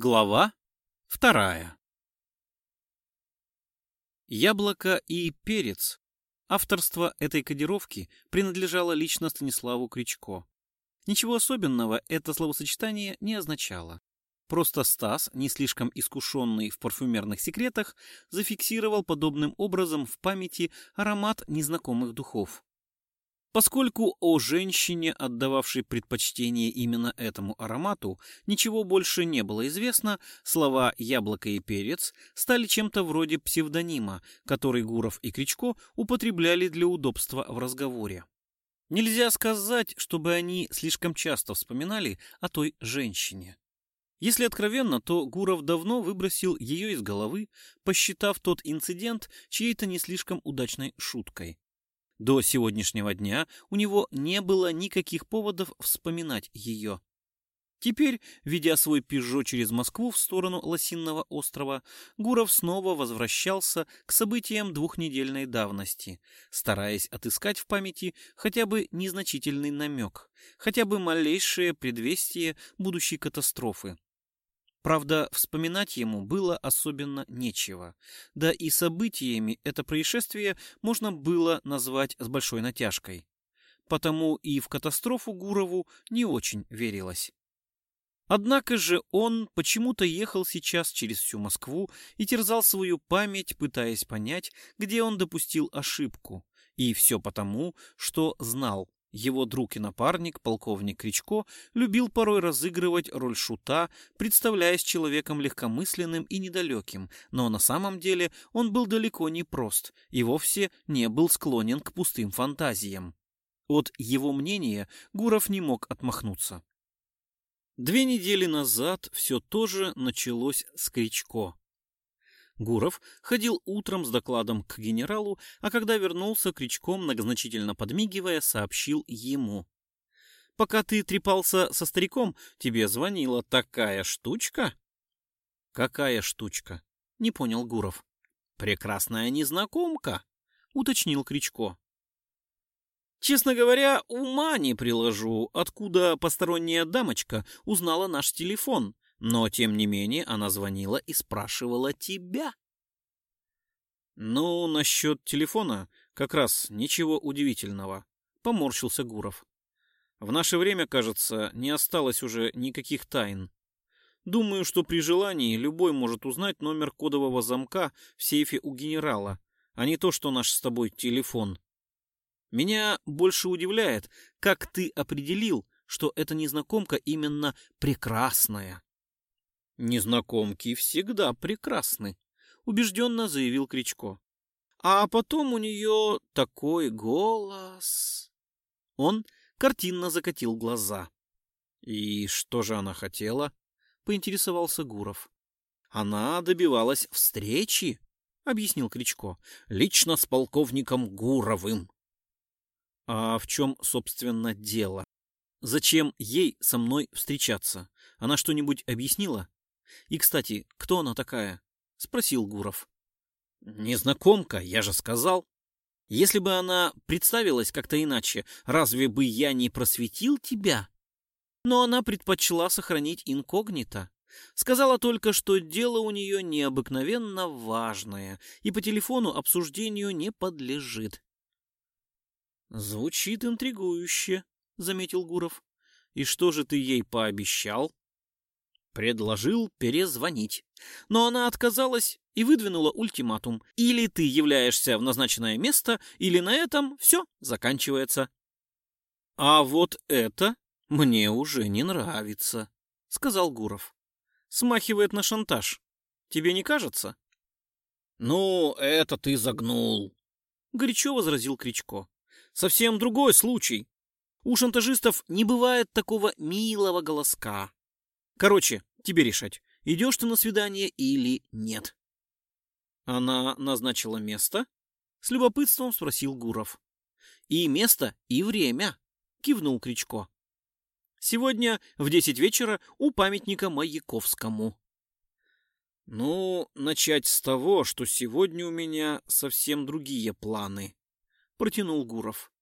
Глава вторая. Яблоко и перец. Авторство этой кодировки принадлежало лично Станиславу Кричко. Ничего особенного это словосочетание не означало. Просто Стас, не слишком искушенный в парфюмерных секретах, зафиксировал подобным образом в памяти аромат незнакомых духов. Поскольку о женщине, отдававшей предпочтение именно этому аромату, ничего больше не было известно, слова «яблоко» и «перец» стали чем-то вроде псевдонима, который Гуров и Кричко употребляли для удобства в разговоре. Нельзя сказать, чтобы они слишком часто вспоминали о той женщине. Если откровенно, то Гуров давно выбросил ее из головы, посчитав тот инцидент чьей-то не слишком удачной шуткой. До сегодняшнего дня у него не было никаких поводов вспоминать ее. Теперь, ведя свой «Пежо» через Москву в сторону Лосинного острова, Гуров снова возвращался к событиям двухнедельной давности, стараясь отыскать в памяти хотя бы незначительный намек, хотя бы малейшее предвестие будущей катастрофы. Правда, вспоминать ему было особенно нечего. Да и событиями это происшествие можно было назвать с большой натяжкой. Потому и в катастрофу Гурову не очень верилось. Однако же он почему-то ехал сейчас через всю Москву и терзал свою память, пытаясь понять, где он допустил ошибку. И все потому, что знал, его друг и напарник, полковник Кричко, любил порой разыгрывать роль шута, представляясь человеком легкомысленным и недалеким, но на самом деле он был далеко не прост и вовсе не был склонен к пустым фантазиям. От его мнения Гуров не мог отмахнуться. Две недели назад все тоже началось с Кричко. Гуров ходил утром с докладом к генералу, а когда вернулся, Кричком, многозначительно подмигивая, сообщил ему. «Пока ты трепался со стариком, тебе звонила такая штучка?» «Какая штучка?» — не понял Гуров. «Прекрасная незнакомка», — уточнил Кричко. «Честно говоря, ума не приложу, откуда посторонняя дамочка узнала наш телефон», но, тем не менее, она звонила и спрашивала тебя. Ну, насчет телефона как раз ничего удивительного, поморщился Гуров. В наше время, кажется, не осталось уже никаких тайн. Думаю, что при желании любой может узнать номер кодового замка в сейфе у генерала, а не то, что наш с тобой телефон. Меня больше удивляет, как ты определил, что эта незнакомка именно прекрасная. Незнакомки всегда прекрасны, убежденно заявил Кричко. А потом у нее такой голос. Он картинно закатил глаза. И что же она хотела? поинтересовался Гуров. Она добивалась встречи, объяснил Кричко, лично с полковником Гуровым. А в чем, собственно, дело? Зачем ей со мной встречаться? Она что-нибудь объяснила? И, кстати, кто она такая? Спросил Гуров. Незнакомка, я же сказал. Если бы она представилась как-то иначе, разве бы я не просветил тебя? Но она предпочла сохранить инкогнито. Сказала только, что дело у нее необыкновенно важное и по телефону обсуждению не подлежит. «Звучит интригующе», — заметил Гуров. «И что же ты ей пообещал?» Предложил перезвонить. Но она отказалась и выдвинула ультиматум. Или ты являешься в назначенное место, или на этом все заканчивается. А вот это мне уже не нравится, сказал Гуров. Смахивает на шантаж. Тебе не кажется? Ну, это ты загнул, горячо возразил Кричко. Совсем другой случай. У шантажистов не бывает такого милого голоска. Короче, тебе решать, идешь ты на свидание или нет. Она назначила место? С любопытством спросил Гуров. И место, и время, кивнул Кричко. Сегодня в десять вечера у памятника Маяковскому. Ну, начать с того, что сегодня у меня совсем другие планы, протянул Гуров.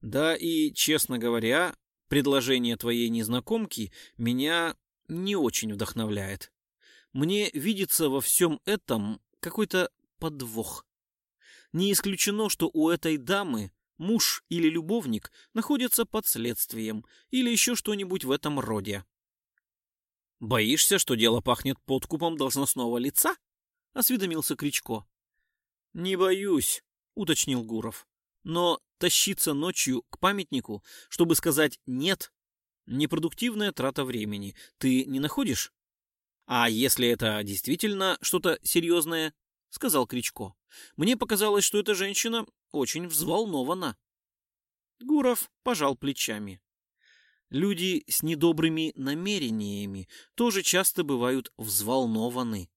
Да и, честно говоря, предложение твоей незнакомки меня не очень вдохновляет. Мне видится во всем этом какой-то подвох. Не исключено, что у этой дамы муж или любовник находится под следствием или еще что-нибудь в этом роде. «Боишься, что дело пахнет подкупом должностного лица?» — осведомился Кричко. «Не боюсь», — уточнил Гуров. «Но тащиться ночью к памятнику, чтобы сказать «нет», непродуктивная трата времени. Ты не находишь?» «А если это действительно что-то серьезное?» — сказал Кричко. «Мне показалось, что эта женщина очень взволнована». Гуров пожал плечами. Люди с недобрыми намерениями тоже часто бывают взволнованы.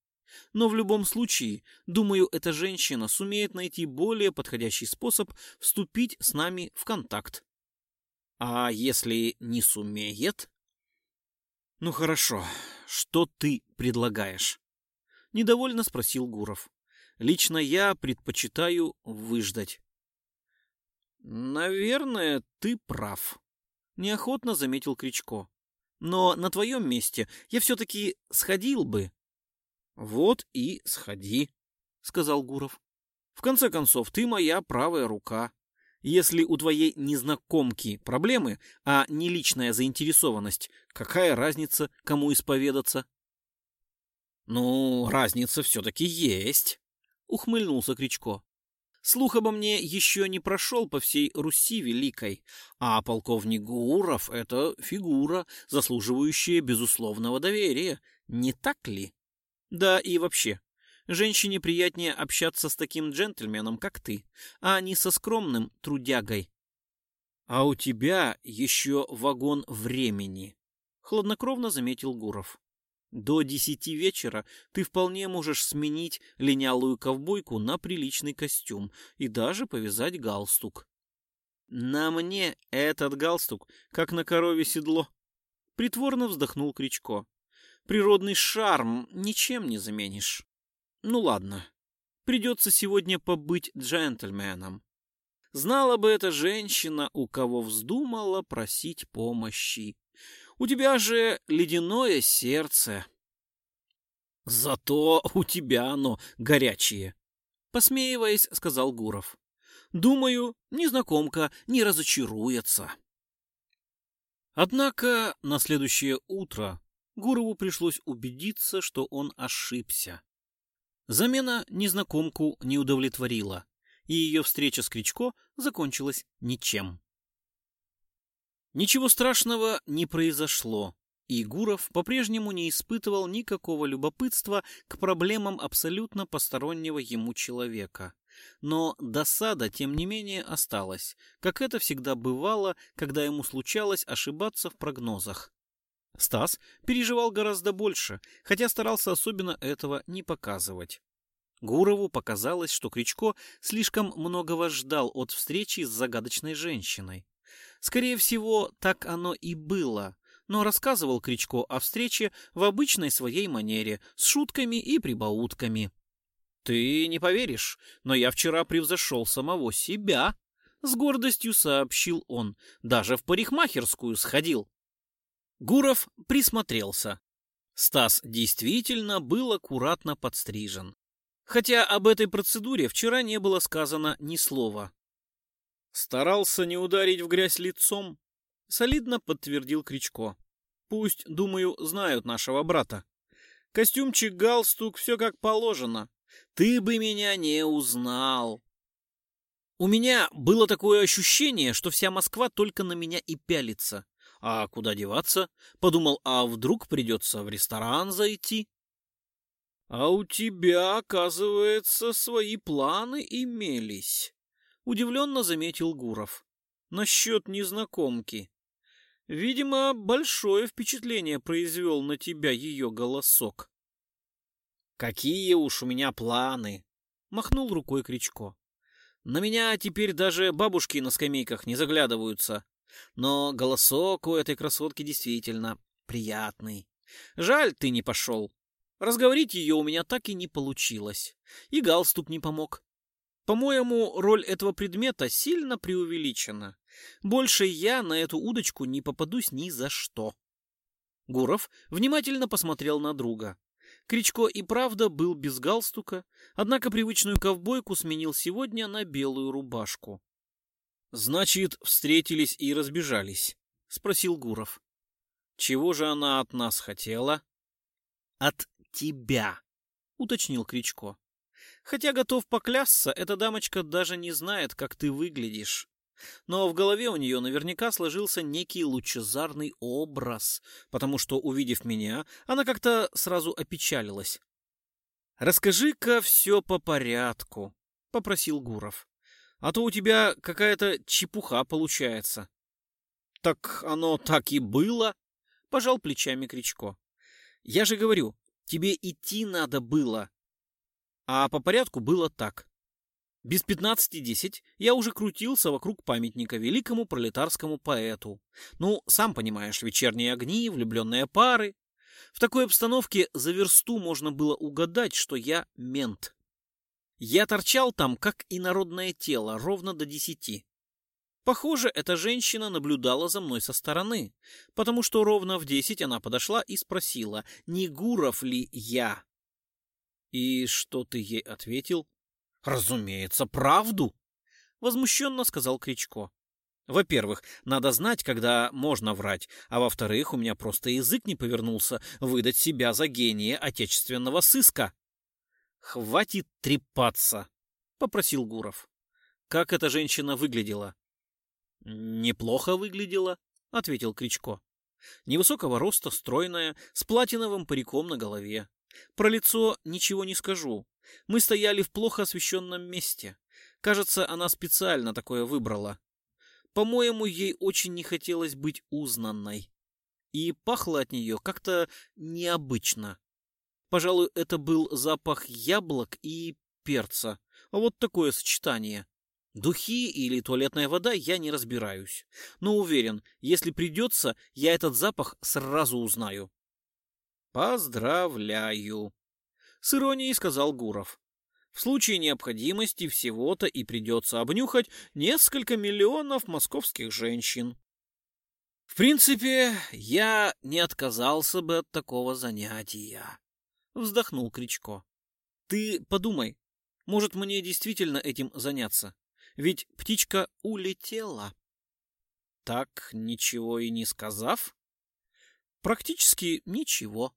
Но в любом случае, думаю, эта женщина сумеет найти более подходящий способ вступить с нами в контакт. А если не сумеет? Ну хорошо, что ты предлагаешь? Недовольно спросил Гуров. Лично я предпочитаю выждать. Наверное, ты прав, неохотно заметил Кричко. Но на твоем месте я все-таки сходил бы. Вот и сходи, сказал Гуров. В конце концов, ты моя правая рука. Если у твоей незнакомки проблемы, а не личная заинтересованность, какая разница, кому исповедаться? Ну, разница все-таки есть, ухмыльнулся Кричко. Слух обо мне еще не прошел по всей Руси Великой, а полковник Гуров — это фигура, заслуживающая безусловного доверия, не так ли? Да и вообще, женщине приятнее общаться с таким джентльменом, как ты, а не со скромным трудягой. А у тебя еще вагон времени, — хладнокровно заметил Гуров. До десяти вечера ты вполне можешь сменить линялую ковбойку на приличный костюм и даже повязать галстук. На мне этот галстук, как на корове седло. Притворно вздохнул Кричко. Природный шарм ничем не заменишь. Ну ладно, придется сегодня побыть джентльменом. Знала бы эта женщина, у кого вздумала просить помощи. У тебя же ледяное сердце. Зато у тебя оно горячее. Посмеиваясь, сказал Гуров. Думаю, незнакомка не разочаруется. Однако на следующее утро Гурову пришлось убедиться, что он ошибся. Замена незнакомку не удовлетворила, и ее встреча с Кричко закончилась ничем. Ничего страшного не произошло, и Гуров по-прежнему не испытывал никакого любопытства к проблемам абсолютно постороннего ему человека. Но досада, тем не менее, осталась, как это всегда бывало, когда ему случалось ошибаться в прогнозах. Стас переживал гораздо больше, хотя старался особенно этого не показывать. Гурову показалось, что Кричко слишком многого ждал от встречи с загадочной женщиной. Скорее всего, так оно и было, но рассказывал Кричко о встрече в обычной своей манере, с шутками и прибаутками. «Ты не поверишь, но я вчера превзошел самого себя», — с гордостью сообщил он. «Даже в парикмахерскую сходил». Гуров присмотрелся. Стас действительно был аккуратно подстрижен. Хотя об этой процедуре вчера не было сказано ни слова. Старался не ударить в грязь лицом, солидно подтвердил Кричко. Пусть, думаю, знают нашего брата. Костюмчик, галстук, все как положено. Ты бы меня не узнал. У меня было такое ощущение, что вся Москва только на меня и пялится. А куда деваться? Подумал, а вдруг придется в ресторан зайти? А у тебя, оказывается, свои планы имелись удивленно заметил Гуров. Насчет незнакомки. Видимо, большое впечатление произвел на тебя ее голосок. Какие уж у меня планы, махнул рукой Кричко. На меня теперь даже бабушки на скамейках не заглядываются. Но голосок у этой красотки действительно приятный. Жаль, ты не пошел. Разговорить ее у меня так и не получилось. И галстук не помог. По-моему, роль этого предмета сильно преувеличена. Больше я на эту удочку не попадусь ни за что. Гуров внимательно посмотрел на друга. Кричко и правда был без галстука, однако привычную ковбойку сменил сегодня на белую рубашку. «Значит, встретились и разбежались?» — спросил Гуров. «Чего же она от нас хотела?» «От тебя», — уточнил Кричко. «Хотя готов поклясться, эта дамочка даже не знает, как ты выглядишь. Но в голове у нее наверняка сложился некий лучезарный образ, потому что, увидев меня, она как-то сразу опечалилась. «Расскажи-ка все по порядку», — попросил Гуров. «А то у тебя какая-то чепуха получается». «Так оно так и было», — пожал плечами Кричко. «Я же говорю, тебе идти надо было». А по порядку было так. Без пятнадцати десять я уже крутился вокруг памятника великому пролетарскому поэту. Ну, сам понимаешь, вечерние огни, влюбленные пары. В такой обстановке за версту можно было угадать, что я мент. Я торчал там, как инородное тело, ровно до десяти. Похоже, эта женщина наблюдала за мной со стороны, потому что ровно в десять она подошла и спросила, не Гуров ли я. И что ты ей ответил? Разумеется, правду, возмущенно сказал Кричко. Во-первых, надо знать, когда можно врать, а во-вторых, у меня просто язык не повернулся выдать себя за гения отечественного сыска. Хватит трепаться, попросил Гуров. Как эта женщина выглядела? Неплохо выглядела, ответил Кричко. Невысокого роста, стройная, с платиновым париком на голове. Про лицо ничего не скажу. Мы стояли в плохо освещенном месте. Кажется, она специально такое выбрала. По-моему, ей очень не хотелось быть узнанной. И пахло от нее как-то необычно. Пожалуй, это был запах яблок и перца. Вот такое сочетание. Духи или туалетная вода я не разбираюсь. Но уверен, если придется, я этот запах сразу узнаю. Поздравляю, с иронией сказал Гуров. В случае необходимости всего-то и придется обнюхать несколько миллионов московских женщин. В принципе, я не отказался бы от такого занятия, вздохнул Кричко. Ты подумай, может мне действительно этим заняться? Ведь птичка улетела. Так ничего и не сказав? Практически ничего.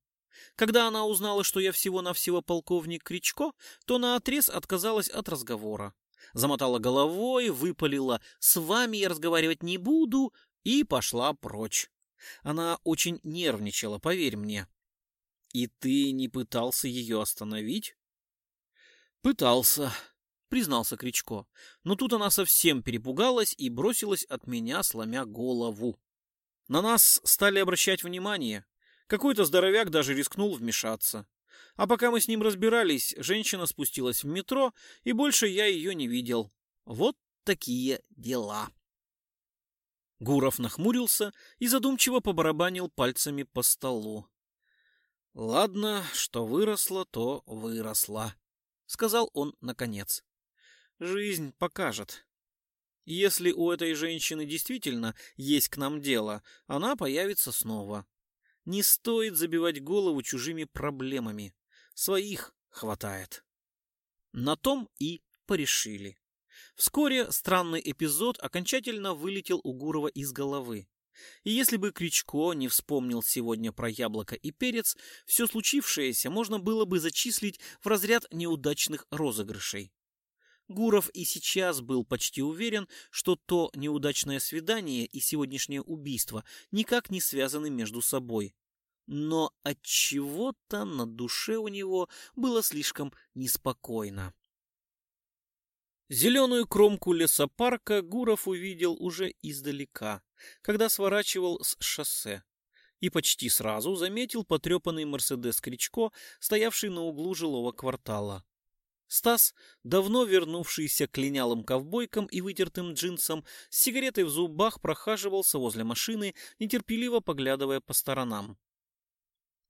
Когда она узнала, что я всего-навсего полковник Кричко, то наотрез отказалась от разговора. Замотала головой, выпалила «С вами я разговаривать не буду» и пошла прочь. Она очень нервничала, поверь мне. И ты не пытался ее остановить? Пытался, признался Кричко. Но тут она совсем перепугалась и бросилась от меня, сломя голову. На нас стали обращать внимание. Какой-то здоровяк даже рискнул вмешаться. А пока мы с ним разбирались, женщина спустилась в метро, и больше я ее не видел. Вот такие дела. Гуров нахмурился и задумчиво побарабанил пальцами по столу. «Ладно, что выросло, то выросло», — сказал он наконец. «Жизнь покажет. Если у этой женщины действительно есть к нам дело, она появится снова. Не стоит забивать голову чужими проблемами. Своих хватает. На том и порешили. Вскоре странный эпизод окончательно вылетел у Гурова из головы. И если бы Кричко не вспомнил сегодня про яблоко и перец, все случившееся можно было бы зачислить в разряд неудачных розыгрышей. Гуров и сейчас был почти уверен, что то неудачное свидание и сегодняшнее убийство никак не связаны между собой. Но от чего-то на душе у него было слишком неспокойно. Зеленую кромку лесопарка Гуров увидел уже издалека, когда сворачивал с шоссе, и почти сразу заметил потрепанный Мерседес Кричко, стоявший на углу жилого квартала. Стас, давно вернувшийся к линялым ковбойкам и вытертым джинсам, с сигаретой в зубах прохаживался возле машины, нетерпеливо поглядывая по сторонам.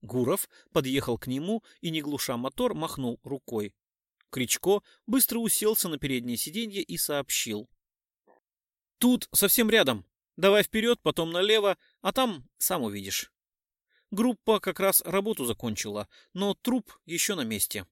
Гуров подъехал к нему и, не глуша мотор, махнул рукой. Кричко быстро уселся на переднее сиденье и сообщил. «Тут совсем рядом. Давай вперед, потом налево, а там сам увидишь». Группа как раз работу закончила, но труп еще на месте.